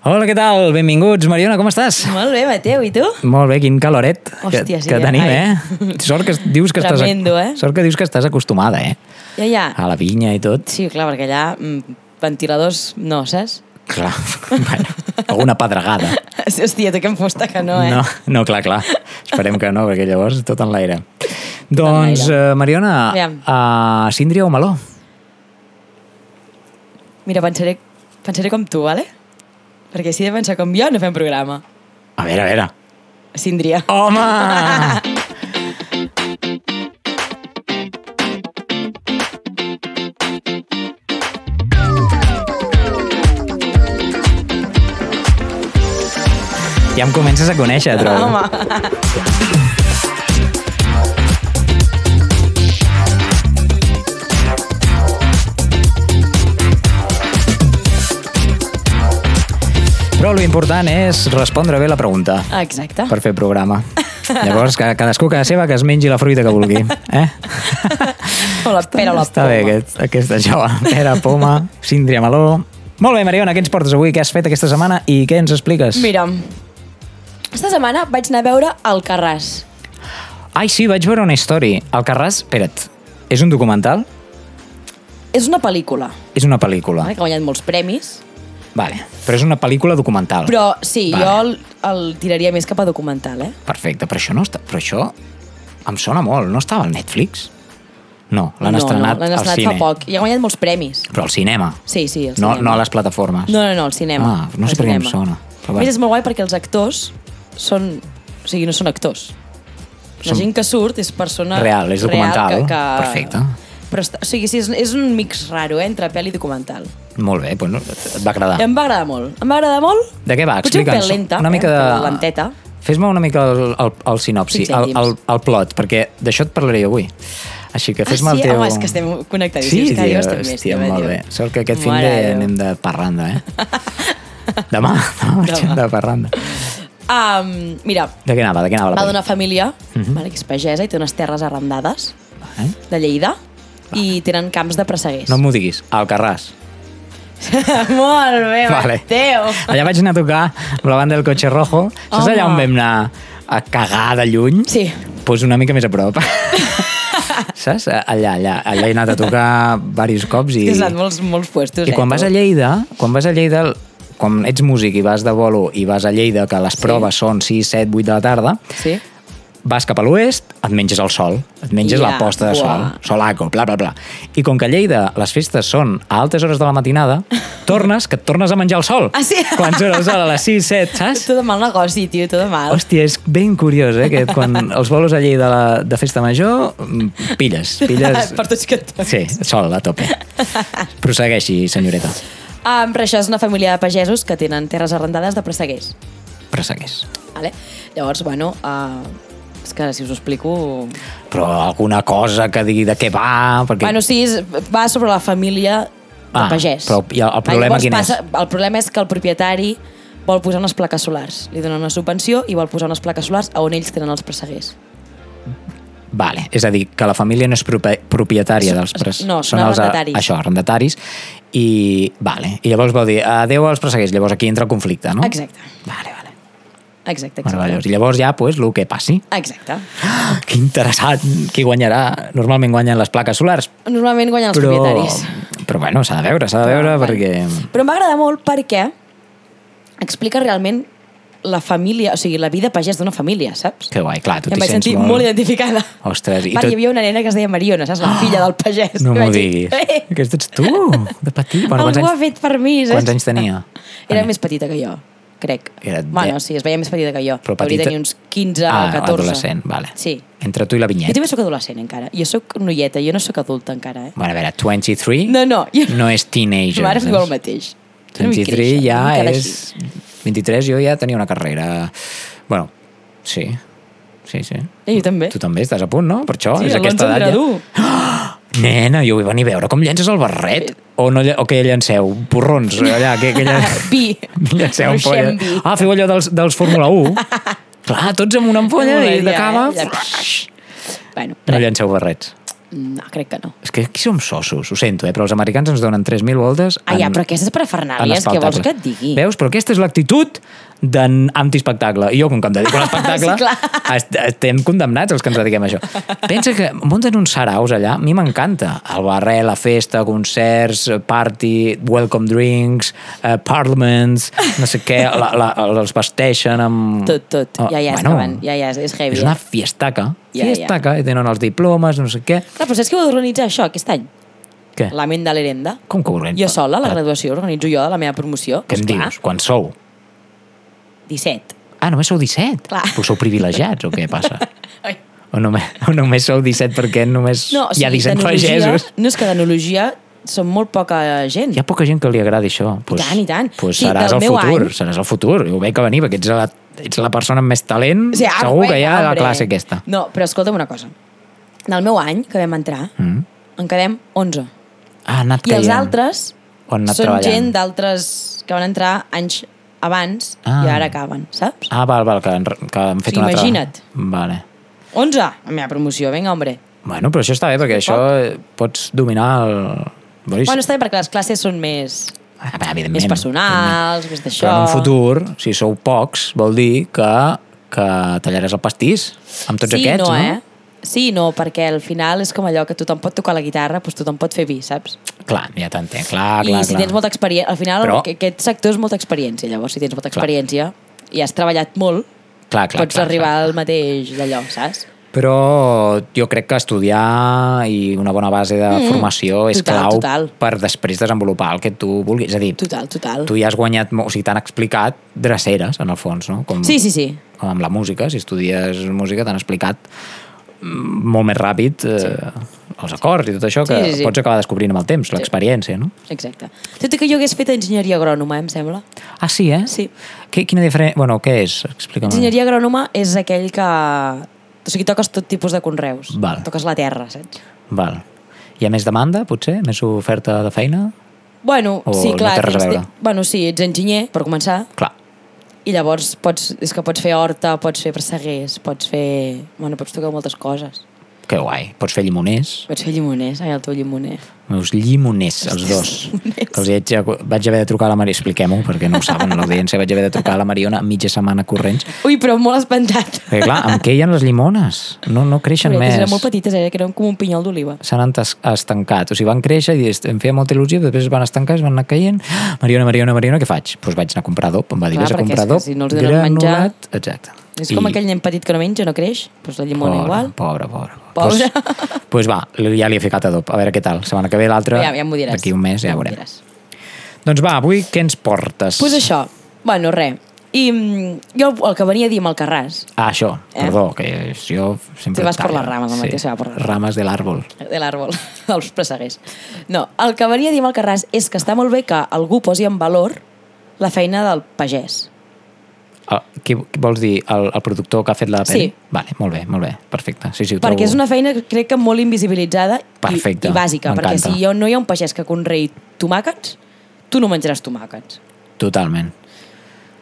Hola, què tal? Benvinguts. Mariona, com estàs? Molt bé, Mateu, i tu? Molt bé, quin caloret Hòstia, que, sí, que eh? tenim, Ai. eh? Sort que dius que Tremendo, estàs... eh? Sort que dius que estàs acostumada, eh? Ja, ja. A la vinya i tot. Sí, clar, perquè allà mm, ventiladors no, saps? Clar, bueno, alguna pedregada. Hòstia, tu que em fosta que no, eh? No, no, clar, clar. Esperem que no, perquè llavors tot en l'aire. Doncs, uh, Mariona, Aviam. uh, síndria o meló? Mira, pensaré, pensaré com tu, vale? Perquè si he de pensar com jo, no fem programa. A veure, a veure. Síndria. Home! Ja em comences a conèixer, trobo. Home. Però l'important és respondre bé la pregunta Exacte. per fer programa. Llavors, que cadascú casa seva que es mengi la fruita que vulgui. Eh? O la pera o la Està bé poma. aquest, aquest això. Pera, poma, síndria, meló... Molt bé, Mariona, què ens portes avui? Què has fet aquesta setmana i què ens expliques? Mira, esta setmana vaig anar a veure el Carràs. Ai, sí, vaig veure una història. El Carràs, espera't, és un documental? És una pel·lícula, És una pel·lícula. que ha guanyat molts premis, Vale. Però és una pel·lícula documental. però sí, Vale. jo el, el tiraria més cap a documental, eh? Perfecte, però això no està... Però això em sona molt. No estava al Netflix? No, l'han no, estrenat no, l'han al estrenat cine. fa poc i ha guanyat molts premis. Però al cinema. Sí, sí, al No, cinema. no a les plataformes. No, no, no, al cinema. Ah, no sé per què em sona. Però més, és molt guai perquè els actors són... O sigui, no són actors. La Són- gent que surt és persona Real, és documental. Real que, que... Perfecte. Però, està, o sigui, sí, és, és un mix raro, eh, entre pel·li i documental. Molt bé, doncs et va agradar. Em va agradar molt. Em va agradar molt. De què va? Potser un Explica'ns. lenta, Una mica eh, de... lenteta. Fes-me una mica el, el, el sinopsi, Cinc el, el, el plot, perquè d'això et parlaré avui. Així que Ah, fes-me sí? el teu... Home, és que estem connectadíssims. Sí, Cada dia tio, estem més, hòstia, molt bé. Sort que aquest fin Mare de de anem de parranda, eh? Demà, demà marxem Demà. de parranda. Um, mira, De què anava? De què anava la va d'una família Mhm. vale, que és pagesa i té unes terres arrendades Eh? de Lleida i tenen camps de presseguers. No m'ho diguis, al Carràs. molt bé, Vale. Mateu. Allà vaig anar a tocar amb la banda del Cotxe Rojo. Saps Home. allà on vam anar a cagar de lluny? Sí. Pues una mica més a prop. Saps? Allà, allà. Allà he anat a tocar diversos cops i... Has anat molts, molts puestos, I eh, quan tu? vas a Lleida, quan vas a Lleida, quan ets músic i vas de bolo i vas a Lleida, que les Sí. proves són 6, 7, 8 de la tarda, Sí? Vas cap a l'oest, et menges el sol, et menges la Ja, posta de sol, buah. solaco, bla, bla, bla. I com que a Lleida les festes són a altes hores de la matinada, tornes, que et tornes a menjar el sol. Ah, sí? Quan surt el sol a les 6, 7, saps? Tot de mal negoci, tio, tot de mal. Hòstia, és ben curiós, eh? Que quan els bolos a Lleida de, la, de festa major, mm, pilles, pilles... per tots que tots. Sí, sol, a tope. Prossegueixi, senyoreta. Um, però això és una família de pagesos que tenen terres arrendades de presseguers. Prossegueix. Vale? Llavors, bueno, uh, és que si us ho explico... Però alguna cosa que digui de què va... Perquè... Bueno, sí, va sobre la família de Ah, pagès. però i el- el problema Llavors quin és? El problema és que el propietari vol posar unes plaques solars. Li donen una subvenció i vol posar unes plaques solars a on ells tenen els presseguers. Vale, és a dir, que la família no és propi propietària dels pres... no, són els, arrendataris. Això, arrendataris. I, vale, i llavors vol dir, adeu als presseguers, llavors aquí entra el conflicte, no? Exacte. Vale, vale. Exacte, Meravellós. exacte. I llavors ja, pues, el que passi. Exacte. Ah, que interessant. Qui guanyarà? Normalment guanyen les plaques solars. Normalment guanyen els però, propietaris. però bueno, s'ha de veure, s'ha de veure Vale. perquè... Però em va agradar molt perquè explica realment la família, o sigui, la vida pagès d'una família, saps? Que guai, clar, tu I em t'hi vaig sents sentir molt... molt, identificada. Ostres, i Vale, tot- Hi havia una nena que es deia Mariona, saps? La filla del pagès. No m'ho vaig diguis. "Eh, Aquesta ets tu, de petit. Bueno, Algú ha anys, fet per mi, saps? quants anys tenia? Era més petita que jo, crec. Era de- Bueno, sí, es veia més petita que jo. Però Hauria petita- tenir uns 15 ah, 14. adolescent, vale. Sí. Entre tu i la Jo vinyeta. també sóc adolescent encara. Jo sóc noieta, jo no sóc adulta encara, eh? Bueno, a veure, 23 No, no. Jo... no és teenager. Mare diu el saps? mateix. No vull 23 créixer, ja és... 23 jo ja tenia una carrera... Bueno, sí. Sí, sí. Eh, jo també. Tu també estàs a punt, no? Per això, Sí, és el aquesta edat. Ja... Nena, jo vull venir a veure com llences el barret. O, no, o què llanceu? Porrons, allà, que, que lla... Vi. llanceu Ruixem ampolla. vi. Ah, feu allò dels, dels Fórmula 1. Clar, tots amb una ampolla i de cava... eh? Bueno, No res. llanceu barrets. No, crec que no. És que aquí som sossos, ho sento, eh? però els americans ens donen 3.000 voltes Ah, ja, però aquestes parafernàlies, què vols que et digui? Veus? Però aquesta és l'actitud d'en antiespectacle. I jo, com que em dedico a l'espectacle, Sí, est estem condemnats els que ens dediquem a això. Pensa que munten uns saraus allà, a mi m'encanta. El barrer, la festa, concerts, eh, party, welcome drinks, uh, parliaments, no sé què, la, la, els vesteixen amb... Tot, tot. Oh, ja, ja, és que van, ja, ja, és, és heavy. És una eh? Ja, ja. fiestaca, i tenen els diplomes, no sé què. Clar, però saps qui ho ha d'organitzar això aquest any? Què? La ment de l'Herenda. Com que ho organitza? Jo sola, la graduació, organitzo jo de la meva promoció. Què em Esclar, dius? Quan sou? 17. Ah, només sou 17? Clar. Però sou privilegiats o què passa? Ai. O només, o només sou 17 perquè només No, o hi ha sigui, 17 d'enologia- pagesos? No, és que d'enologia som molt poca gent. Hi ha poca gent que li agradi això. Pues, tant, i tant. Pues Sí, seràs el futur, any- seràs el futur. Ho veig que venir, perquè ets la, ets la persona amb més talent, Sí, ah, segur que hi ha la classe aquesta. No, però escolta'm una cosa. Del meu any, que vam entrar, Mm. en quedem 11. Ah, anat I els caient. altres O han anat són treballant. gent d'altres que van entrar anys abans Ah. i ara acaben, saps? Ah, val, val, que han, que han fet Sí, una altra... imagina't. Vale. 11, la meva promoció, vinga, hombre. Bueno, però això està bé, perquè això eh, pots dominar el... Bueno, Bueno, està bé perquè les classes són més, Ah, evidentment, més personals, més d'això. Però en un futur, si sou pocs, vol dir que, que tallaràs el pastís amb tots sí, aquests, no, no? eh? Sí, no, perquè al final és com allò que tothom pot tocar la guitarra, doncs tothom pot fer vi, saps? Clar, ja t'entenc, clar, I clar, si clar. tens molta experiència... Al final, Però- aquest sector és molta experiència, llavors, si tens molta Clar. experiència i has treballat molt, clar, clar, pots clar, arribar clar. al mateix d'allò, saps? Però jo crec que estudiar i una bona base de Mm, formació és total, clau total. per després desenvolupar el que tu vulguis. És a dir, Total, total. tu ja has guanyat, o sigui, t'han explicat dreceres, en el fons, no? Com, Sí, sí, sí. com amb la música, si estudies música t'han explicat mm, molt més ràpid eh, els acords i tot això que Sí, sí, sí. pots acabar descobrint amb el temps, l'experiència, no? Exacte. Tot i que jo hagués fet enginyeria agrònoma, em sembla. Ah, sí, eh? Sí. Qui, quina diferència... Bueno, què és? Explica'm. Enginyeria agrònoma és aquell que... O sigui, toques tot tipus de conreus. Val. Toques la terra, saps? Val. Hi ha més demanda, potser? Més oferta de feina? Bueno, O sí, no clar. té tens- veure? Bueno, sí, ets enginyer, per començar, Clar. i llavors pots, és que pots fer horta, pots fer presseguers, pots fer... Bueno, pots tocar moltes coses. Que guai. Pots fer llimoners. Pots fer llimoners, ai, el teu llimoner. Meus llimoners, els dos. Que els vaig, vaig haver de trucar a la Mariona, expliquem-ho, perquè no ho saben l'audiència, vaig haver de trucar a la Mariona mitja setmana corrents. Ui, però molt espantat. Perquè clar, hi ha les llimones? No, no creixen Pobretes, més. Eren molt petites, eh? que eren com un pinyol d'oliva. S'han estancat. O sigui, van créixer i em feia molta il·lusió, després es van estancar, es van anar caient. Mariona, Mariona, Mariona, què faig? Doncs pues vaig anar a comprar dop. Em va dir, Clar, vés a comprar dop. si no els donen menjar- granulat. Exacte. És com aquell nen petit que no menja, no creix, doncs la llimona pobre, igual. Pobre, pobre. Pobre. Pues, pues va, ja li he ficat adob. A veure què tal. Setmana que ve l'altre, Ja, ja m'ho diràs. d'aquí un mes ja, m'ho veurem. diràs. Doncs va, avui què ens portes? Pues això, bueno, res. I mm, jo el que venia a dir amb el Carràs, Ah, això, Eh? perdó, que jo sempre... Te vas tallo. las ramas, el Mateo se va por las ramas. Rames de l'àrbol. de l'àrbol, dels presseguers. No, el que venia a dir amb el Carràs és que està molt bé que algú posi en valor la feina del pagès. Ah, qui, qui vols dir? El, el productor que ha fet la pel·li? Sí. Vale, molt bé, molt bé, perfecte. Sí, sí, ho Perquè trobo... és una feina crec que molt invisibilitzada i, Perfecte, i bàsica. Perquè si jo, no hi ha un pagès que conrei tomàquets, tu no menjaràs tomàquets. Totalment.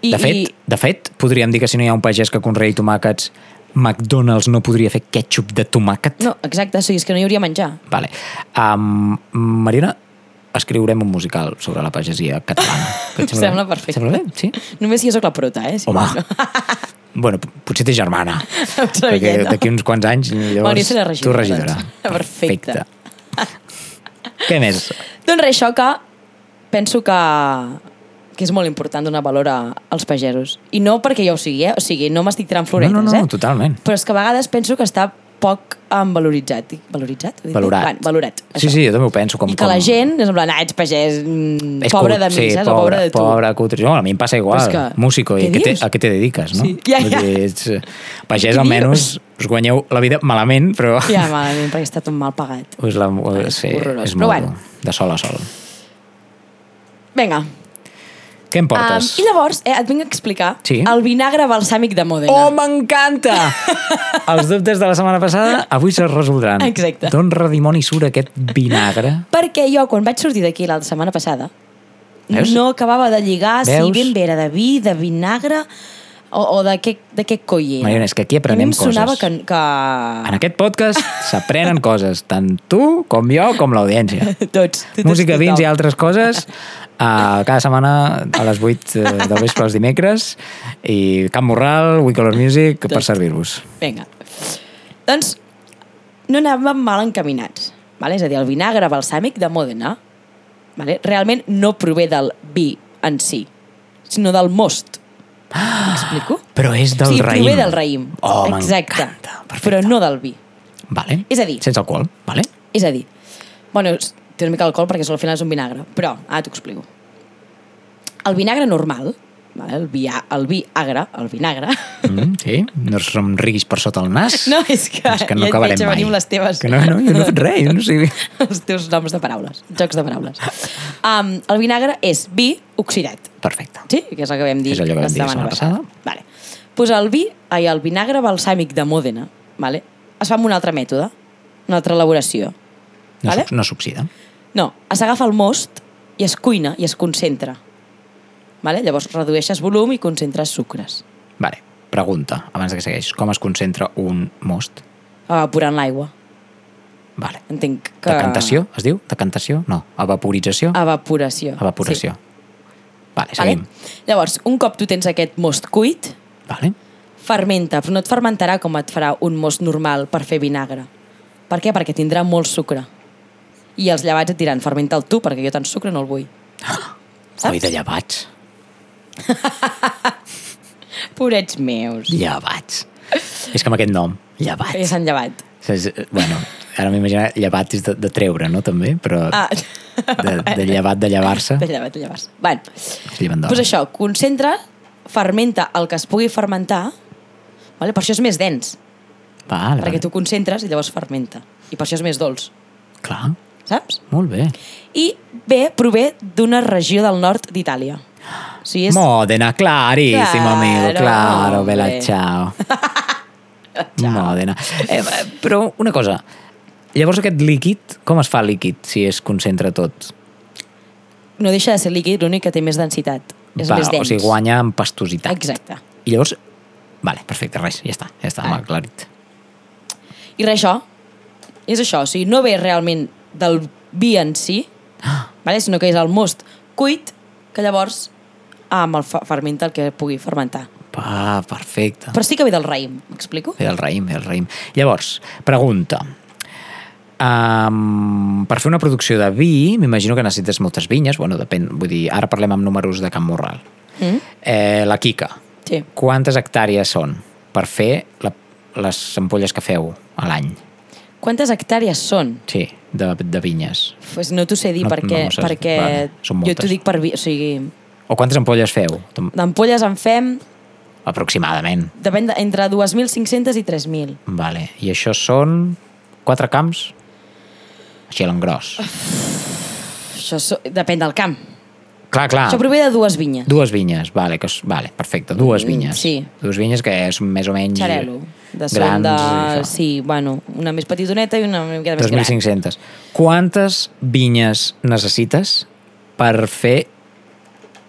I, de, fet, i, de fet, podríem dir que si no hi ha un pagès que conrei tomàquets, McDonald's no podria fer ketchup de tomàquet? no, exacte, sigui, és que no hi hauria menjar. Vale. Um, Marina, escriurem un musical sobre la pagesia catalana. Que et Em sembla perfecte. Et sembla bé? Sí? Només si jo sóc la prota, eh? Si Home, no, bueno, potser té germana. Perquè velleta. d'aquí uns quants anys, llavors, Bueno, seré tu regidora, regidora. doncs. Perfecte. Què més? Doncs res, això que penso que, que és molt important donar valor a, als pagesos. I no perquè jo ho sigui, eh? O sigui, no m'estic tirant floretes, no, no, no, eh? totalment. Però és que a vegades penso que està poc um, valoritzat. Valoritzat? Valorat. Bueno, valorat. Sí, això. sí, jo també ho penso. Com, I que com... la gent és en plan, ah, ets pagès, mm, És pobre de mi, sí, saps? Pobre, o pobre de tu. Pobre, cutre. No, a mi em passa igual. Però és que- Músico, i què a què, te, a què te dediques, no? Sí, ja, ja. dir, ets, eh, pagès Què almenys dius? us guanyeu la vida malament, però... Ja, malament, perquè està tot mal pagat. Us la, sí, horrorós. és Però molt bueno. dur, de sol a sol. Vinga, Què em um, portes? i llavors eh, et vinc a explicar Sí. el vinagre balsàmic de Modena. Oh, m'encanta! Els dubtes de la setmana passada avui se resoldran. Exacte. D'on redimoni surt aquest vinagre? Perquè jo, quan vaig sortir d'aquí la setmana passada, Veus? no acabava de lligar Veus? si ben bé era de vi, de vinagre, O, o de, què, de què coi era? Mariona, és que aquí A mi aprenem em sonava coses. que... que... En aquest podcast s'aprenen coses, tant tu com jo com l'audiència. Tots, tots. Música, vins i altres coses uh, cada setmana a les 8 eh, del vespre els dimecres i Camp Morral, We Color Music per Tot. servir-vos. Vinga. Doncs no anàvem mal encaminats. Vale? És a dir, el vinagre balsàmic de Modena vale? realment no prové del vi en si, sinó del most. M'explico? Però és del sigui, raïm. prové del raïm. Oh, Exacte. m'encanta. Però Perfecte. no del vi. Vale. És a dir- Sense alcohol, vale? És a dir, bueno, té una mica d'alcohol perquè al final és un vinagre, però ara t'ho explico. El vinagre normal, vale? el, vi, el vi agre, el vinagre, Mm, sí, no som riguis per sota el nas. no, és que, és que no ja et acabarem veig a mai. venir les teves... Que no, no, jo no he fet res, jo no sé... els teus noms de paraules, jocs de paraules. Um, el vinagre és vi oxidat, Perfecte. sí? Que és el que vam dir És allò que vam dir la setmana setmana Vale. Pues el vi, ai, el vinagre balsàmic de Mòdena, vale? es fa amb un altre mètode, una altra elaboració. No, Vale? no s'oxida. No, s'agafa el most i es cuina i es concentra. Vale? Llavors redueixes volum i concentres sucres, Vale, pregunta, abans que segueix. Com es concentra un most? evaporant l'aigua. Vale. Entenc que... Decantació, es diu? Decantació? No. Evaporització? Evaporació. Evaporació. Sí. Vale? seguim. Llavors, un cop tu tens aquest most cuit, Vale. fermenta, però no et fermentarà com et farà un most normal per fer vinagre. Per què? Perquè tindrà molt sucre. I els llevats et diran, fermenta'l tu, perquè jo tant sucre no el vull. Saps? Oi, de llevats. Pobrets meus. Llevats. És amb aquest nom, llevats. s'han llevat. És, bueno, ara m'imagino llevat de, de treure, no? També, però Ah, de, de llevat, de llevar-se. de llevat, de llevar-se. Bueno, doncs això, concentra, fermenta el que es pugui fermentar, vale? per això és més dens, Vale, perquè vale. tu concentres i llavors fermenta. I per això és més dolç, Clar, saps? molt bé. I bé, prové d'una regió del nord d'Itàlia. O sigui, és... Modena, clarísimo, Claro, amigo, claro, bella hombre. ciao. Modena. Eh, però una cosa, llavors aquest líquid, com es fa líquid si es concentra tot? no deixa de ser líquid, l'únic que té més densitat. És més dens. O sigui, guanya en pastositat. Exacte. I llavors, vale, perfecte, res, ja està, ja està, m'ha aclarit. I res, això, és això, o sigui, no ve realment del vi en si, vale? sinó que és el most cuit, que llavors amb el fa- fermenta el que pugui fermentar. Pa, perfecte. Però sí que ve del raïm, m'explico? Ve del raïm, ve del raïm. Llavors, pregunta. Um, per fer una producció de vi, m'imagino que necessites moltes vinyes, bueno, depèn, vull dir, ara parlem amb números de Camp Morral. Mm? Eh, la Kika, Sí. quantes hectàrees són per fer la, les ampolles que feu a l'any? Quantes hectàrees són? Sí, de, de vinyes. Pues no t'ho sé dir No- perquè, no saps. perquè Vale, jo t'ho dic per vi, o sigui, O quantes ampolles feu? D'ampolles en fem Aproximadament. depèn de, entre 2.500 i 3.000. Vale. I això són quatre camps? Així a l'engròs. Això so, depèn del camp. Clar, clar. Això prové de dues vinyes. Dues vinyes, vale, que vale, perfecte, dues Mm, vinyes. sí. Dues vinyes que són més o menys Xarelo. De grans. de... Sí, bueno, una més petitoneta i una mica més gran. 2.500. Quantes vinyes necessites per fer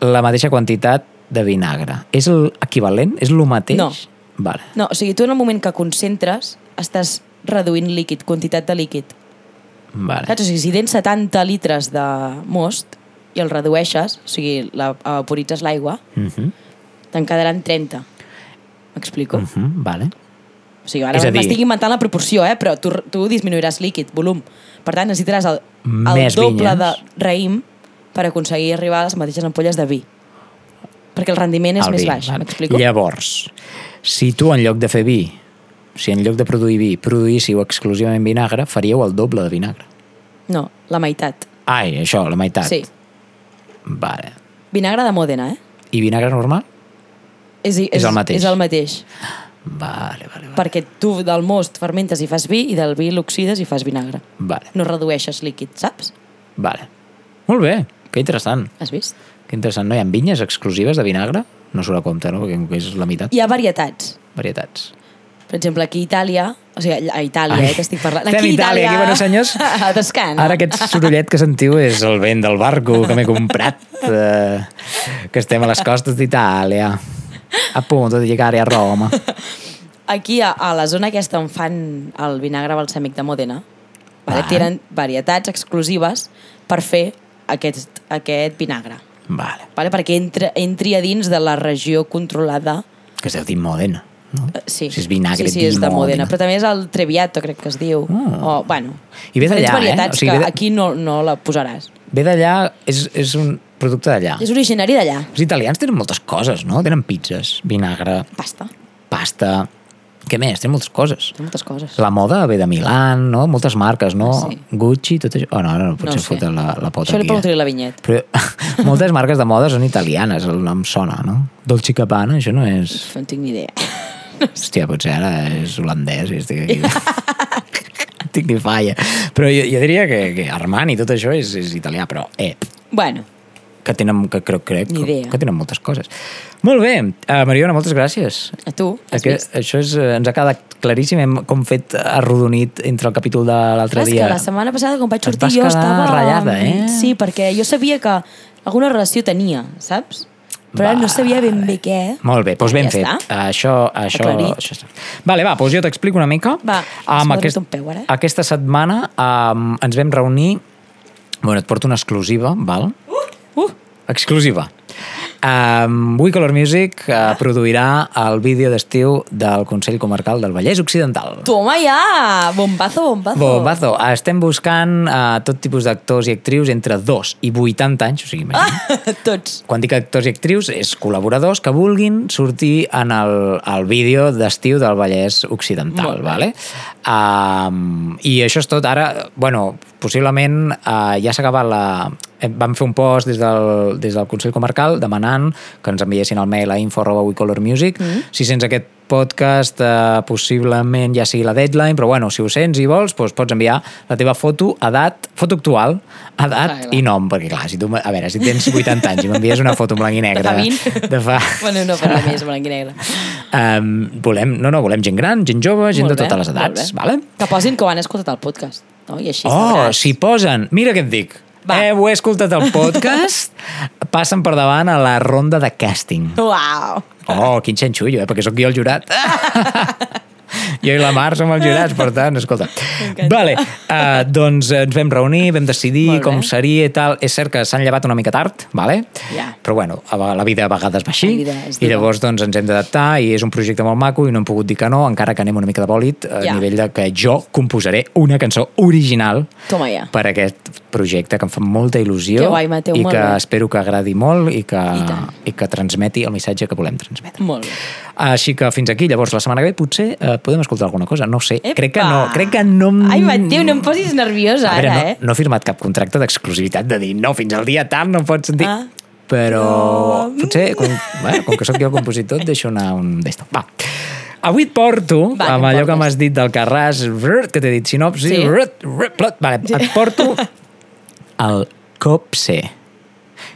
la mateixa quantitat de vinagre? És l'equivalent? És el mateix? No. Vale. No, o sigui, tu en el moment que concentres estàs reduint líquid, quantitat de líquid. Vale. Saps? O sigui, si tens 70 litres de most i el redueixes, o sigui, la, evaporitzes l'aigua, Uh -huh. te'n quedaran 30. M'explico? Uh -huh. Vale. O sigui, ara dir- m'estic inventant la proporció, eh? però tu, tu disminuiràs líquid, volum. Per tant, necessitaràs el, el Més doble vinyes. de raïm per aconseguir arribar a les mateixes ampolles de vi. Perquè el rendiment és El més vi, baix, m'explico? Llavors, si tu en lloc de fer vi, si en lloc de produir vi produïssiu exclusivament vinagre, faríeu el doble de vinagre. No, la meitat. Ai, això, la meitat. Sí. Vale. Vinagre de Mòdena, eh? I vinagre normal? És, és, És el mateix. És el mateix. Vale, vale, vale. Perquè tu del most fermentes i fas vi i del vi l'oxides i fas vinagre. Vale, No redueixes líquid, saps? vale. Molt bé, que interessant. Has vist? Que interessant. No hi ha vinyes exclusives de vinagre? No surt a compte, no? Perquè és la meitat. Hi ha varietats. Varietats. Per exemple, aquí a Itàlia, o sigui, a Itàlia, Ai. eh, que estic parlant. Estem a Itàlia, aquí, bueno, senyors. A Toscana. Ara aquest sorollet que sentiu és el vent del barco que m'he comprat, eh, que estem a les costes d'Itàlia. a punto de llegar a Roma. Aquí, a, a la zona aquesta on fan el vinagre balsàmic de Modena, vale? Tenen varietats exclusives per fer aquest, aquest vinagre. Vale. Vale? Perquè entra, entri a dins de la regió controlada Que es deu dir Modena. No? Eh, Sí, Si és vinagre sí, sí, és de Modena. Però també és el Treviato, crec que es diu. Oh. O, bueno, I ve d'allà, eh? O sigui, ve de- aquí no, no la posaràs. Ve d'allà, és, és un producte d'allà. És originari d'allà. Els italians tenen moltes coses, no? Tenen pizzas, vinagre, Pasta. pasta... Què més? Tenen moltes coses. Té moltes coses. La moda ve de Milán, no? Moltes marques, no? Ah, sí. Gucci, tot això... Oh, no, no, potser No foten la, la pota Això li aquí. preguntaré Eh? la vinyet. Però moltes marques de moda són italianes, el nom sona, no? Dolce Gabbana, això no és... No en tinc ni idea. Hòstia, potser ara és holandès i estic aquí. tinc ni falla. Però jo, jo diria que, que Armani i tot això és, és italià, però eh, Bueno, que tenen, que crec, crec que, que tenen moltes coses. Molt bé, uh, Mariona, moltes gràcies. a tu, has Aquest, vist? això és, eh, ens ha quedat claríssim, hem com fet arrodonit entre el capítol de l'altre dia. que la setmana passada, quan vaig sortir, jo estava... ratllada, eh? Sí, perquè jo sabia que alguna relació tenia, saps? Però ara no sabia ben bé què. Molt bé, doncs ben Ja fet. està. Això, això, Aclarit. això està. Vale, va, doncs jo t'explico una mica. Va, Amb has un peu, ara. Aquesta setmana um, ens vam reunir... Bueno, et porto una exclusiva, val? Uh! Exclusiva. Um, We Color Music uh, produirà el vídeo d'estiu del Consell Comarcal del Vallès Occidental. Toma ja! Bombazo, bombazo. Bombazo. Estem buscant uh, tot tipus d'actors i actrius entre 2 i 80 anys, o sigui, imagina. Ah, tots. Quan dic actors i actrius, és col·laboradors que vulguin sortir en el, el vídeo d'estiu del Vallès Occidental, vale? Um, I això és tot. Ara, bueno, possiblement uh, ja s'ha acabat la... Vam fer un post des del, des del Consell Comarcal demanant que ens enviessin el mail a info arroba wecolormusic. Mm. Si sents aquest podcast, eh, possiblement ja sigui la deadline, però bueno, si ho sents i vols, doncs pots enviar la teva foto, edat, foto actual, edat Clar, clar. i nom, perquè clar, si tu, a veure, si tens 80 anys i m'envies una foto en blanc i negre... De fa 20. De fa... Bueno, no, però més blanc i negre. Um, volem, no, no, volem gent gran, gent jove, gent Molt de bé, totes les molt edats, bé. vale? Que posin que ho han escoltat al podcast. No? I així Oh, si posen... Mira què et dic. Va. Eh, ho he escoltat al podcast, passen per davant a la ronda de càsting. Uau! Oh, quin xanxullo, eh? perquè sóc jo el jurat. jo i la Mar som els jurats, per tant, escolta. Vale, uh, doncs ens vam reunir, vam decidir com seria i tal. És cert que s'han llevat una mica tard, vale? Ja. però bueno, la vida a vegades va així, i llavors doncs, ens hem d'adaptar i és un projecte molt maco i no hem pogut dir que no, encara que anem una mica de bòlit, a Ja. nivell de que jo composaré una cançó original Toma ja. per aquest projecte que em fa molta il·lusió Que guai, Mateu, i que bé. espero que agradi molt i que, I tant. i que transmeti el missatge que volem transmetre. Molt bé. Així que fins aquí, llavors la setmana que ve potser eh, podem escoltar alguna cosa, no sé, Epa! crec que no, crec que no... Ai, Mateu, no em posis nerviosa veure, ara, no, eh? no he firmat cap contracte d'exclusivitat de dir no, fins al dia tal no pots sentir... Ah. Però Però- potser, com, bueno, com que sóc jo el compositor, deixo anar un d'esto. Va. Avui et porto, Va, amb allò que portes? m'has dit del Carràs, brr, que t'he dit sinopsi, Sí. brr, brr, plot, vale, et porto el COPSE.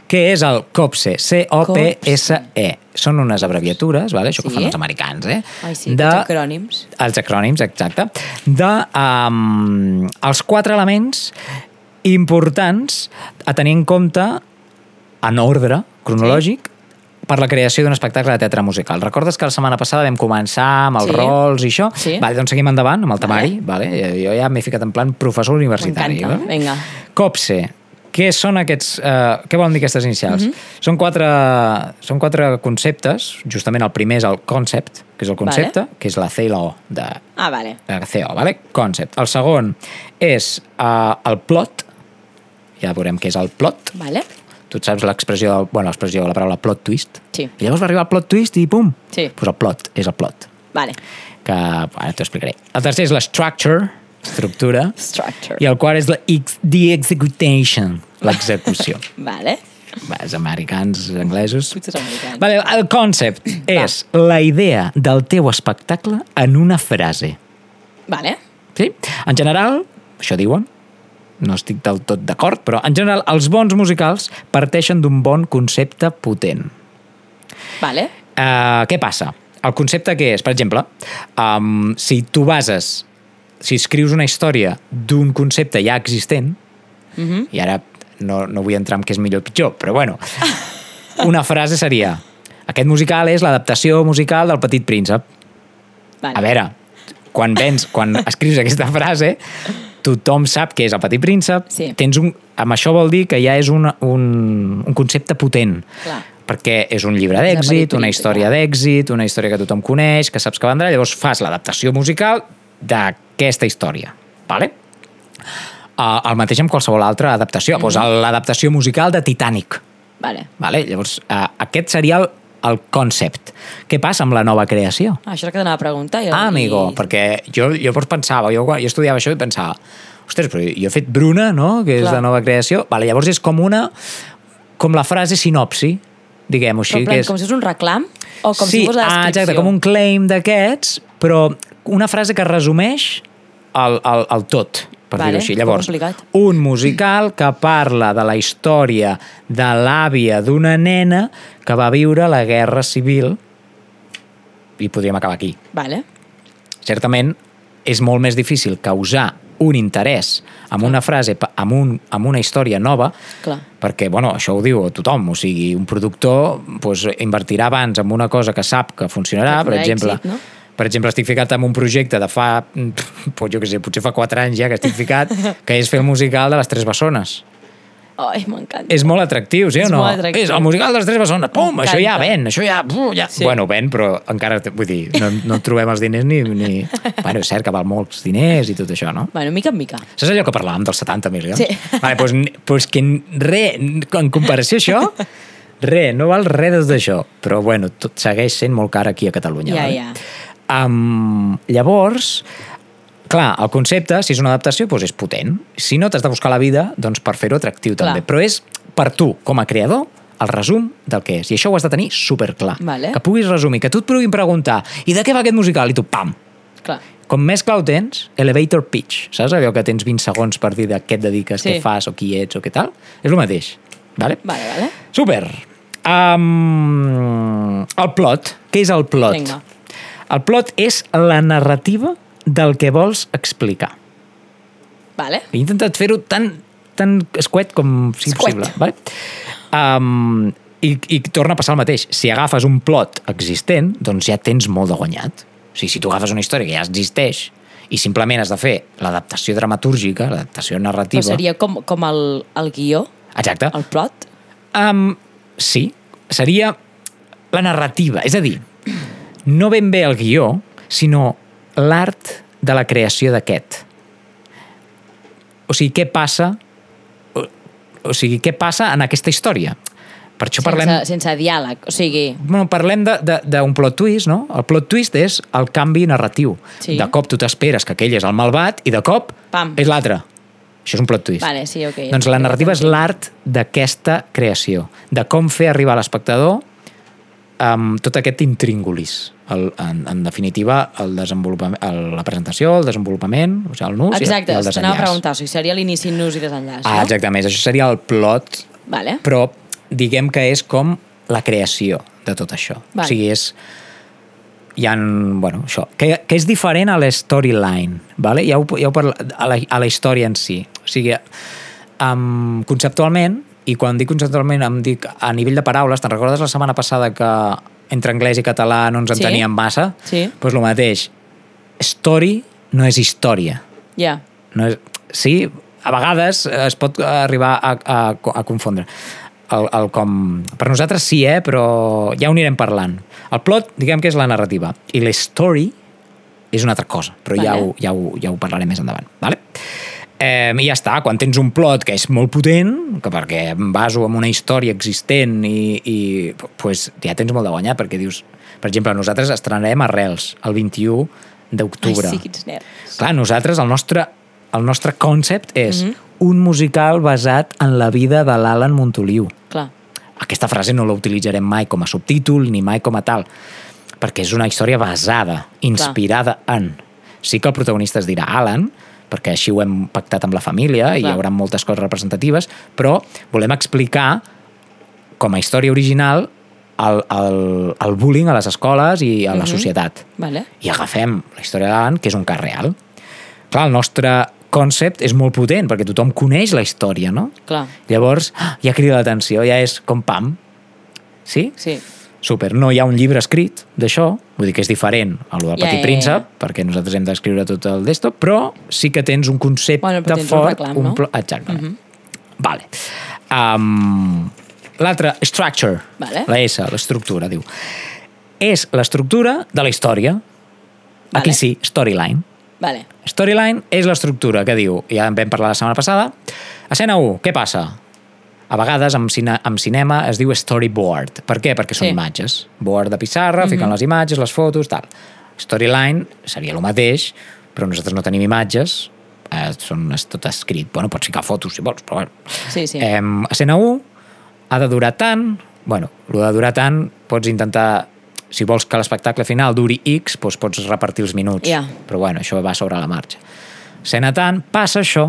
Què és el COPSE? C-O-P-S-E. Són unes abreviatures, vale? això que Sí. fan els americans, eh? Ai, sí, de... acrònims. els acrònims, exacte, de um, els quatre elements importants a tenir en compte en ordre cronològic per la creació d'un espectacle de teatre musical. Recordes que la setmana passada vam començar amb els Sí. rols i això? Sí. Vale, doncs seguim endavant amb el temari. Vale. Jo ja m'he ficat en plan professor universitari. M'encanta, vale? vinga. COPSE. Què són aquests... Uh, què volen dir aquestes inicials? Mhm. Mm -hmm. són, quatre, són quatre conceptes. Justament el primer és el concept, que és el concepte, Vale. que és la C i la O de, Ah, vale. de CO, vale? concept. El segon és uh, el plot, ja veurem què és el plot. Vale. Tu saps l'expressió, bueno, l'expressió, la paraula plot twist. Sí. I llavors va arribar el plot twist i pum! Sí. Pues el plot, és el plot. Vale. Que ara t'ho explicaré. El tercer és la structure, estructura. Structure. I el quart és la ex the execution, l'execució. Vale. Va, els americans, els anglesos... Potser americans. Vale, el concept és la idea del teu espectacle en una frase. Vale. Sí? En general, això diuen, no estic del tot d'acord, però en general els bons musicals parteixen d'un bon concepte potent. Vale. Uh, què passa? El concepte què és? Per exemple, um, si tu bases, si escrius una història d'un concepte ja existent, Mm -hmm. i ara no, no vull entrar en què és millor o pitjor, però bueno, una frase seria Aquest musical és l'adaptació musical del Petit Príncep. Vale. A veure, quan vens, quan escrius aquesta frase, tothom sap què és el Petit Príncep. Sí. Tens un, amb això vol dir que ja és un, un, un concepte potent. Clar. Perquè és un llibre d'èxit, una història d'èxit, una història que tothom coneix, que saps que vendrà, llavors fas l'adaptació musical d'aquesta història. Vale? Uh, el mateix amb qualsevol altra adaptació. Mm. -hmm. l'adaptació musical de Titanic. Vale. Vale? Llavors, uh, aquest seria el, el concept. Què passa amb la nova creació? Ah, això és el que t'anava a preguntar. I, Ah, amigo, i... perquè jo, jo pensava, jo, jo estudiava això i pensava, ostres, però jo he fet Bruna, no?, que és Clar. la nova creació. Vale, llavors és com una... com la frase sinopsi, diguem-ho així. Però, plan, que és... com si fos un reclam? O com sí, si fos la ah, descripció? exacte, com un claim d'aquests, però una frase que resumeix el, el, el tot, per Vale, dir-ho així. Llavors, un musical que parla de la història de l'àvia d'una nena que va viure la Guerra Civil i podríem acabar aquí. Vale. Certament, és molt més difícil causar un interès amb una frase, amb, un, amb una història nova, Clar. perquè, bueno, això ho diu tothom, o sigui, un productor pues, invertirà abans en una cosa que sap que funcionarà, per exemple, èxit, no? Per exemple, estic ficat en un projecte de fa, pues, jo què sé, potser fa 4 anys ja que estic ficat, que és fer el musical de les Tres Bessones. Ai, m'encanta. És molt atractiu, sí És o no? molt atractiu. És el musical de les Tres Bessones. Pum, això ja ven, això ja... Uh, ja. Sí. Bueno, ven, però encara, vull dir, no, no trobem els diners ni... ni... Bueno, és cert que val molts diners i tot això, no? Bueno, mica en mica. Saps allò que parlàvem dels 70 milions? Sí. Vale, doncs, doncs que re, en comparació a això, re, no val res d'això. Però, bueno, tot segueix sent molt car aquí a Catalunya. Ja, vale? ja. Um, llavors, clar, el concepte, si és una adaptació, doncs és potent. Si no, t'has de buscar la vida doncs, per fer-ho atractiu Clar. també. Però és per tu, com a creador, el resum del que és. I això ho has de tenir superclar. Vale. Que puguis resumir, que tu et puguin preguntar i de què va aquest musical? I tu, pam, Clar. com més clar ho tens, elevator pitch, saps allò que tens 20 segons per dir de què et dediques, Sí. què fas o qui ets o què tal? És el mateix, vale? Vale, vale. Super! Um, el plot. Què és el plot? Vinga. El plot és la narrativa del que vols explicar. Vale. He intentat fer-ho tan, tan escuet com sigui Escuet. possible. Vale? Um, i, I torna a passar el mateix. Si agafes un plot existent, doncs ja tens molt de guanyat. O sigui, si tu agafes una història que ja existeix i simplement has de fer l'adaptació dramatúrgica, l'adaptació narrativa... Però seria com, com el, el guió, Exacte. el plot? Um, sí, seria la narrativa. És a dir, no ben bé el guió, sinó l'art de la creació d'aquest. O sigui, què passa... O, o sigui, què passa en aquesta història? Per això parlem... Sense, sense diàleg. O sigui, Bueno, parlem d'un plot twist, no? El plot twist és el canvi narratiu. Sí. De cop tu t'esperes que aquell és el malvat i de cop Pam. és l'altre. Això és un plot twist. vale, sí, ok. Doncs la narrativa és l'art d'aquesta creació, de com fer arribar a l'espectador amb tot aquest intríngulis. El, en, en definitiva, el desenvolupament, el, la presentació, el desenvolupament, o sigui, el nus Exacte, i el t'anava a desenllaç. preguntar, o sigui, seria l'inici, nus i desenllaç, Ah, no? exactament, això seria el plot, Vale. però diguem que és com la creació de tot això. Vale. O sigui, és hi ha, bueno, això, que, que és diferent a l'storyline, vale? ja ho, ja ho parla, a, la, a la història en si. O sigui, um, conceptualment, i quan dic conceptualment em dic a nivell de paraules, te'n recordes la setmana passada que entre anglès i català no ens Sí. enteníem massa? Sí. Doncs pues el mateix. Story no és història. Ja. No és, sí, a vegades es pot arribar a, a, a confondre. El, el com... Per nosaltres sí, eh? però ja ho anirem parlant. El plot, diguem que és la narrativa. I l'story és una altra cosa, però ja, Vale. ho, ja, ho, ja ho parlarem més endavant. Vale? Eh, I ja està, quan tens un plot que és molt potent, que perquè em baso en una història existent i, i pues, ja tens molt de guanyar, perquè dius... Per exemple, nosaltres estrenarem Arrels el 21 d'octubre. Ai, sí, quins nervis. Clar, nosaltres, el nostre, el nostre concept és Mhm. un musical basat en la vida de l'Alan Montoliu. Clar. Aquesta frase no la utilitzarem mai com a subtítol ni mai com a tal, perquè és una història basada, inspirada en. Sí que el protagonista es dirà Alan, perquè així ho hem pactat amb la família i hi Clar. haurà moltes coses representatives, però volem explicar com a història original el, el, el bullying a les escoles i a la Mhm. societat Vale. i agafem la història d'Alan, que és un cas real. Clar, el nostre concept és molt potent, perquè tothom coneix la història, no? Clar. Llavors, ah, ja crida l'atenció, ja és com pam. Sí? Sí. Super. No hi ha un llibre escrit d'això, vull dir que és diferent a lo del Petit ja, Príncep, ja. perquè nosaltres hem d'escriure tot el d'esto, però sí que tens un concepte Bueno, tens un fort. reclam, no? Mhm. pla- Exacte. Mm -hmm. Vale. Um, L'altre, structure. Vale. La S, l'estructura, diu. És l'estructura de la història. Aquí Vale. sí, storyline. Vale. Storyline és l'estructura que diu, ja en vam parlar la setmana passada, escena 1, què passa? A vegades amb, cine, amb cinema es diu storyboard. Per què? Perquè són Sí. imatges. Board de pissarra, fiquen les imatges, les fotos, tal. Storyline seria el mateix, però nosaltres no tenim imatges, eh, són, és tot escrit. Bueno, pots ficar fotos si vols, però bueno. Sí, sí. Eh, escena 1 ha de durar tant, bueno, el de durar tant pots intentar si vols que l'espectacle final duri X, doncs pots repartir els minuts. Ja. Però bueno, això va sobre la marxa. Escena tant, passa això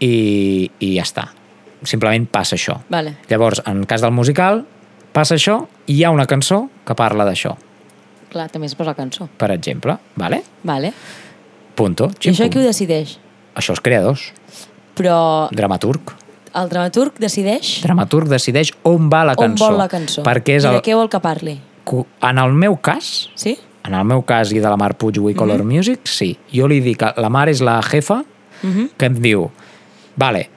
i, i ja està. Simplement passa això. Vale. Llavors, en cas del musical, passa això i hi ha una cançó que parla d'això, Clar, també es posa cançó. per exemple. Vale? Vale. Punto. I això qui ho decideix? Això els creadors. Però Dramaturg. el dramaturg decideix Dramaturg decideix on va la on cançó. vol la cançó. Perquè és I el, de què vol que parli? en el meu cas, Sí? en el meu cas i de la Mar Puig We Color Mhm. Music, sí. Jo li dic, que la Mar és la jefa Mhm. que em diu, vale,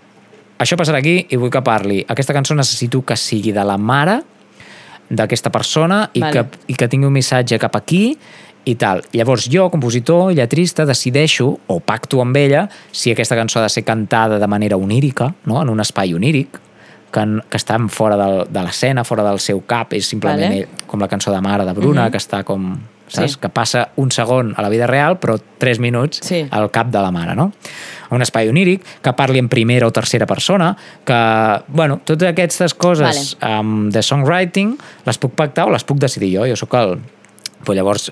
això passarà aquí i vull que parli. Aquesta cançó necessito que sigui de la mare d'aquesta persona i, Vale. que, i que tingui un missatge cap aquí i tal. Llavors jo, compositor, lletrista, decideixo, o pacto amb ella, si aquesta cançó ha de ser cantada de manera onírica, no? en un espai oníric, que, que està en fora del, de l'escena, fora del seu cap, és simplement Vale. ell, com la cançó de Mare de Bruna, Mhm. que està com saps? Sí. Que passa un segon a la vida real, però tres minuts Sí. al cap de la mare, no? Un espai oníric, que parli en primera o tercera persona, que, bueno, totes aquestes coses vale. um, de songwriting les puc pactar o les puc decidir jo. Jo sóc el... Però llavors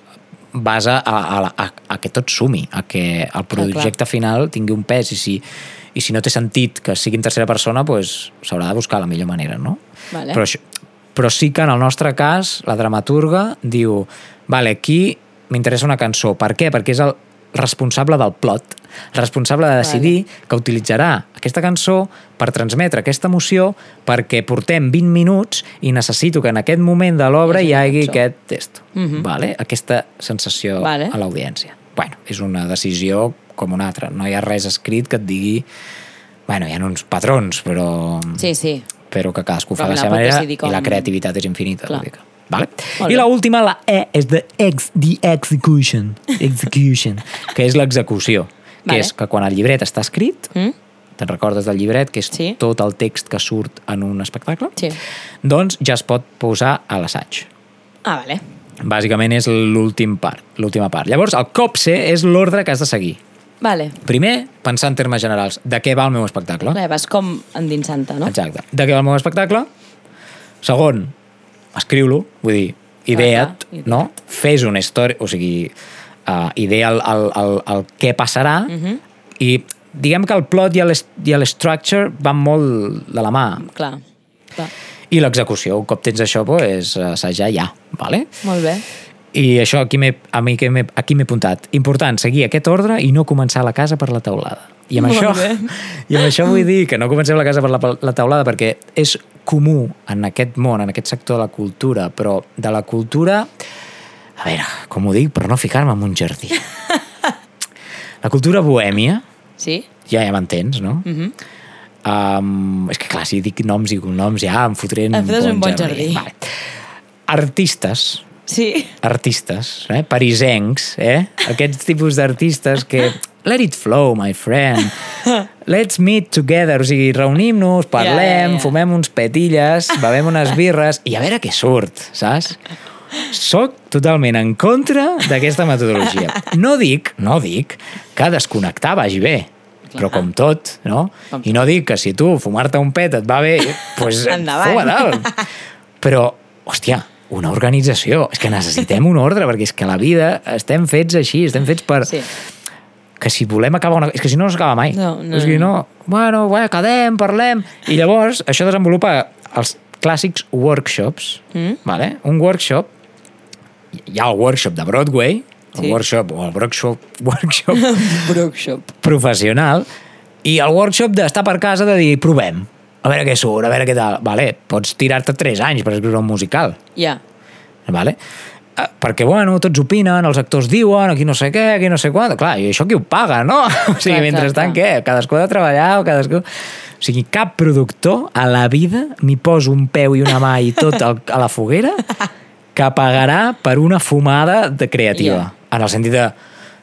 basa a, a, a, a que tot sumi, a que el projecte final tingui un pes i si, i si no té sentit que sigui en tercera persona, pues, s'haurà de buscar la millor manera, no? Vale. Però, això, però sí que en el nostre cas la dramaturga diu vale, aquí m'interessa una cançó. Per què? Perquè és el responsable del plot, responsable de decidir vale. que utilitzarà aquesta cançó per transmetre aquesta emoció perquè portem 20 minuts i necessito que en aquest moment de l'obra Hi hagi cançó. aquest test. Mhm. vale? Aquesta sensació Vale. a l'audiència. Bueno, és una decisió com una altra. No hi ha res escrit que et digui... Bueno, hi ha uns patrons, però Sí, sí. però que cadascú fa Però a la seva manera i la creativitat és infinita. Clar. vull dir que- Vale? Molt I la última, la E, és de ex, the execution, execution que és l'execució, que Vale. és que quan el llibret està escrit, Mm? te'n recordes del llibret, que és Sí. tot el text que surt en un espectacle? Sí. Doncs ja es pot posar a l'assaig. Ah, vale. Bàsicament és l'últim part, l'última part. Llavors, el COPSE és l'ordre que has de seguir. Vale. Primer, pensar en termes generals. De què va el meu espectacle? Clar, vas com endinsant-te, no? Exacte. De què va el meu espectacle? Segon, escriu-lo, vull dir, idea't, idea't. no? Fes una història, o sigui, uh, idea el, el, el, el què passarà Mhm. i diguem que el plot i l'structure van molt de la mà. Clar. Clar. I l'execució, un cop tens això, pues, assajar ja, vale? Molt bé. I això aquí m'he aquí m'he apuntat. Important, seguir aquest ordre i no començar la casa per la teulada. I amb, Molt això, bé. I amb això vull dir que no comenceu la casa per la, la teulada perquè és comú en aquest món, en aquest sector de la cultura, però de la cultura... A veure, com ho dic, per no ficar-me en un jardí. La cultura bohèmia, Sí? ja ja m'entens, no? Mm -hmm. Um, és que clar, si dic noms i cognoms ja em fotré en Em fotràs un bon jardí. Vale. Artistes, Sí. artistes, eh? parisencs, eh? aquests tipus d'artistes que let it flow, my friend. Let's meet together, o sigui, reunim-nos, parlem, Ja, ja, ja. fumem uns petilles, bevem unes birres i a veure què surt, saps? Soc totalment en contra d'aquesta metodologia. No dic, no dic que desconnectar vagi bé, però com tot, no? I no dic que si tu fumar-te un pet et va bé, doncs Endavant. fuma dalt. Però, hòstia, una organització. És que necessitem un ordre, perquè és que la vida estem fets així, estem fets per... Sí. Que si volem acabar una... És que si no, no s'acaba mai. No, no, o sigui, no. no... Bueno, bueno, quedem, parlem... I llavors, això desenvolupa els clàssics workshops, Mm. vale? Un workshop... Hi ha el workshop de Broadway, el Sí. workshop, o el workshop, workshop Brookshop. professional, i el workshop d'estar per casa de dir, provem. a veure què surt, a veure què tal. Vale, pots tirar-te 3 anys per escriure un musical. Ja. Vale? Eh, Perquè, bueno, tots opinen, els actors diuen, aquí no sé què, aquí no sé quant. Clar, i això qui ho paga, no? O sigui, Clar, mentrestant, clar, què? Cadascú ha de treballar o cadascú... O sigui, cap productor a la vida m'hi posa un peu i una mà i tot al, a la foguera que pagarà per una fumada de creativa. Ja. En el sentit de,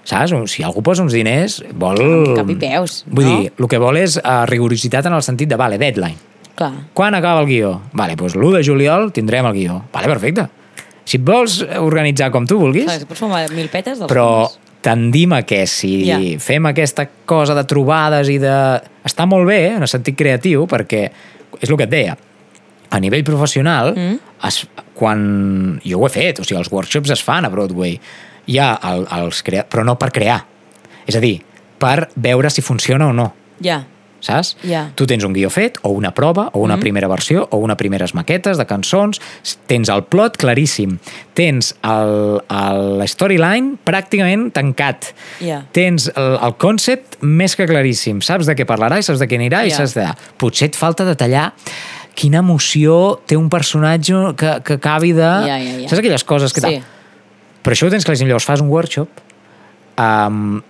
saps? Si algú posa uns diners, vol... Cap i peus, Vull no? dir, el que vol és uh, rigorositat en el sentit de, vale, deadline. Clar. Quan acaba el guió? Vale, doncs l'1 de juliol tindrem el guió. Vale, perfecte. Si et vols organitzar com tu vulguis, Clar, pots fumar mil petes dels però fumes. tendim a que si Ja. fem aquesta cosa de trobades i de... Està molt bé, en el sentit creatiu, perquè és el que et deia, a nivell professional, mm. es, quan... Jo ho he fet, o sigui, els workshops es fan a Broadway, hi ha el, els crea... però no per crear. És a dir, per veure si funciona o no Ja. Saps? Ja. Tu tens un guió fet, o una prova, o una mm. primera versió, o una primeres maquetes de cançons, tens el plot claríssim, tens el, el storyline pràcticament tancat, Ja. tens el, el concept més que claríssim, saps de què parlarà i saps de què anirà i Ja. saps de... Potser et falta detallar quina emoció té un personatge que, que acabi de... Ja, ja, ja. Saps aquelles coses que Sí. tal? Però això ho tens claríssim. Llavors fas un workshop, um,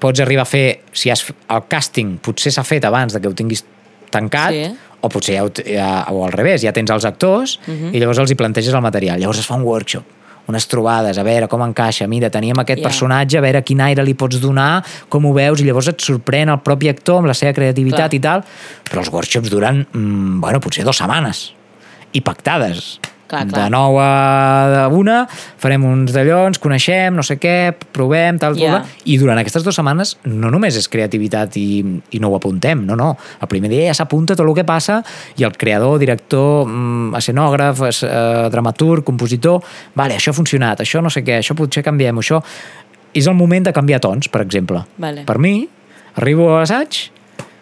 pots arribar a fer, si has, el càsting potser s'ha fet abans de que ho tinguis tancat, Sí. o potser ja, ho ja, o al revés, ja tens els actors Mhm. i llavors els hi planteges el material. Llavors es fa un workshop, unes trobades, a veure com encaixa, mira, teníem aquest Ja. personatge, a veure quin aire li pots donar, com ho veus, i llavors et sorprèn el propi actor amb la seva creativitat Clar. i tal, però els workshops duren, mm, bueno, potser dues setmanes, i pactades. Clar, clar. De 9 a una farem uns d'allò, ens coneixem, no sé què, provem, tal, Ja. tal, i durant aquestes dues setmanes no només és creativitat i, i no ho apuntem, no, no. El primer dia ja s'apunta tot el que passa i el creador, director, mm, escenògraf, es, eh, dramaturg, compositor, vale, això ha funcionat, això no sé què, això potser canviem, això... És el moment de canviar tons, per exemple. Vale. Per mi, arribo a l'assaig,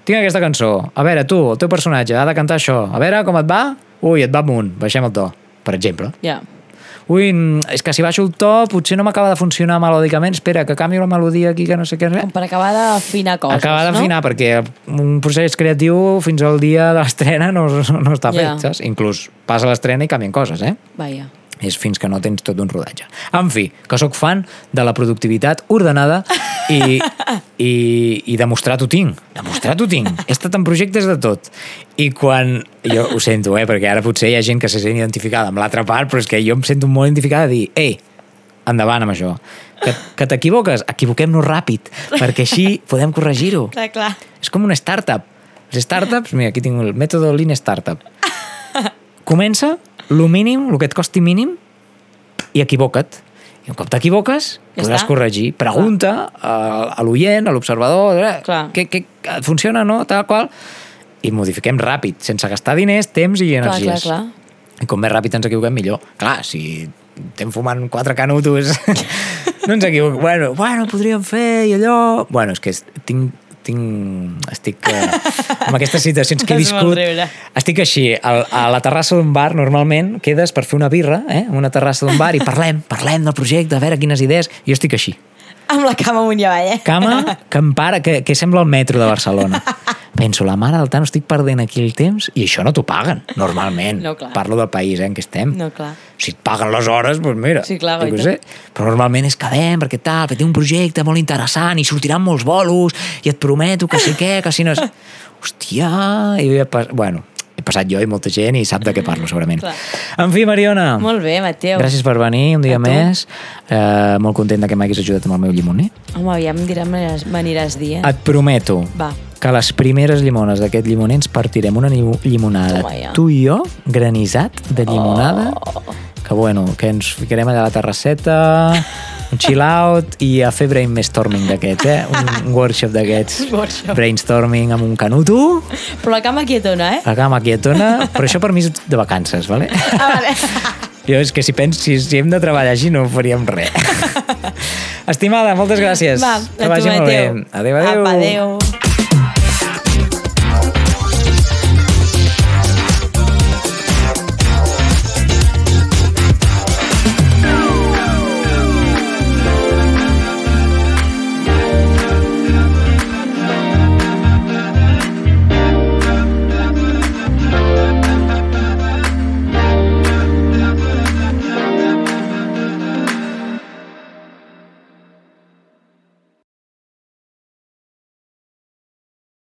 tinc aquesta cançó, a veure, tu, el teu personatge ha de cantar això, a veure com et va, ui, et va amunt, baixem el to, per exemple. Ja. Ui, mm, és que si baixo el to potser no m'acaba de funcionar melòdicament, espera, que canvio la melodia aquí, que no sé què. Com per acabar d'afinar coses, Acaba no? d'afinar, perquè un procés creatiu fins al dia de l'estrena no, no està fet, Ja. saps? Inclús passa l'estrena i canvien coses, eh? Vaja. És fins que no tens tot un rodatge. En fi, que sóc fan de la productivitat ordenada i, i, i demostrat ho tinc. Demostrat ho tinc. He estat en projectes de tot. I quan... Jo ho sento, eh, perquè ara potser hi ha gent que se sent identificada amb l'altra part, però és que jo em sento molt identificada de dir, ei, endavant amb això. Que, que t'equivoques? Equivoquem-nos ràpid, perquè així podem corregir-ho. Clar, clar. És com una startup. Les startups, mira, aquí tinc el mètode Lean Startup. Comença, lo mínim, el que et costi mínim, i equivoca't. I un cop t'equivoques, Ja podràs està. corregir. Pregunta a, a l'oient, a l'observador, eh, Clar. què, què, funciona, no? Tal qual. I modifiquem ràpid, sense gastar diners, temps i Clar, clar, energies. clar. I com més ràpid ens equivoquem, millor. Clar, si estem fumant quatre canutos, no ens equivoquem. Bueno, bueno, podríem fer i allò... Bueno, és que tinc, tinc, estic eh, amb aquestes situacions que he viscut. Estic així, a, a la terrassa d'un bar, normalment, quedes per fer una birra, eh? en una terrassa d'un bar, i parlem, parlem del projecte, a veure quines idees. Jo estic així. Amb la cama amunt i avall, eh? Cama que em para, que, que sembla el metro de Barcelona. Penso, la mare del tant, estic perdent aquí el temps i això no t'ho paguen, normalment. No, clar. Parlo del país eh, en què estem. No, clar. Si et paguen les hores, doncs mira. Sí, clar, guaita. sé. Però normalment és quedem, perquè tal, perquè té un projecte molt interessant i sortiran molts bolos i et prometo que sé què, que si no és... Hòstia! I he pas... Bueno, he passat jo i molta gent i sap de què parlo, segurament. Clar. En fi, Mariona. Molt bé, Mateu. Gràcies per venir un dia més. Eh, molt content que m'haguis ajudat amb el meu llimoner. Home, aviam, m'aniràs- m'aniràs dient. Et prometo Va. Que les primeres llimones d'aquest llimoner ens partirem una lli- llimonada. Toma ja. Tu i jo, granissat de llimonada. Oh. Que bueno, que ens ficarem allà a la terrasseta, un chill out i a fer brainstorming d'aquests, eh? Un, un workshop d'aquests. Brainstorming amb un canuto, Però la cama quietona, eh? la cama quietona, però això per mi és de vacances, vale? Ah, vale. Jo és que si penso, si, si hem de treballar així no faríem res. Estimada, moltes gràcies. Va, que vagi molt bé. Adéu, adéu. Apa, adéu.